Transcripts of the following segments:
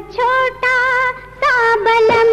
छोटा सा बलम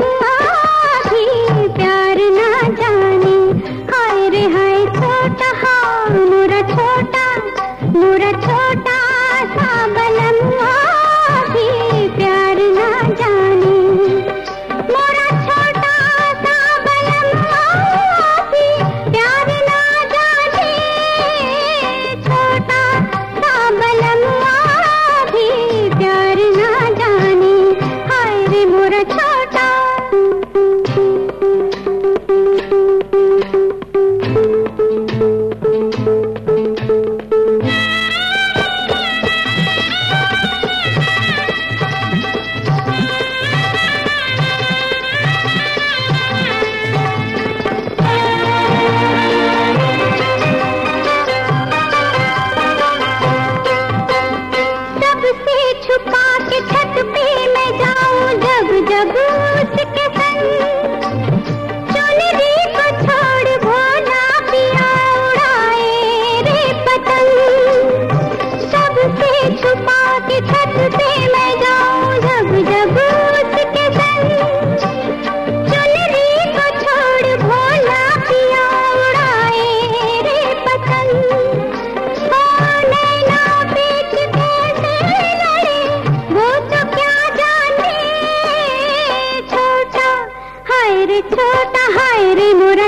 छोटा हाय रे मोरा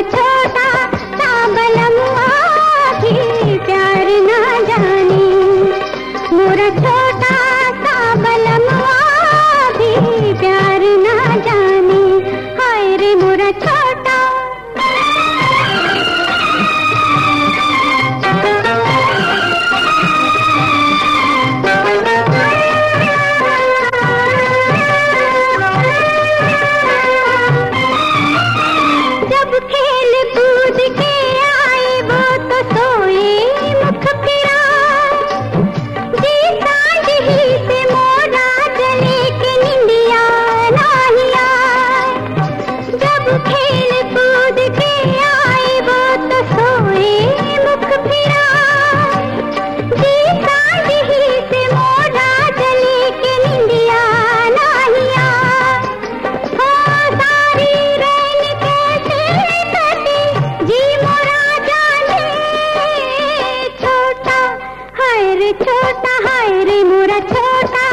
छोटा हाय रे मोरा छोटा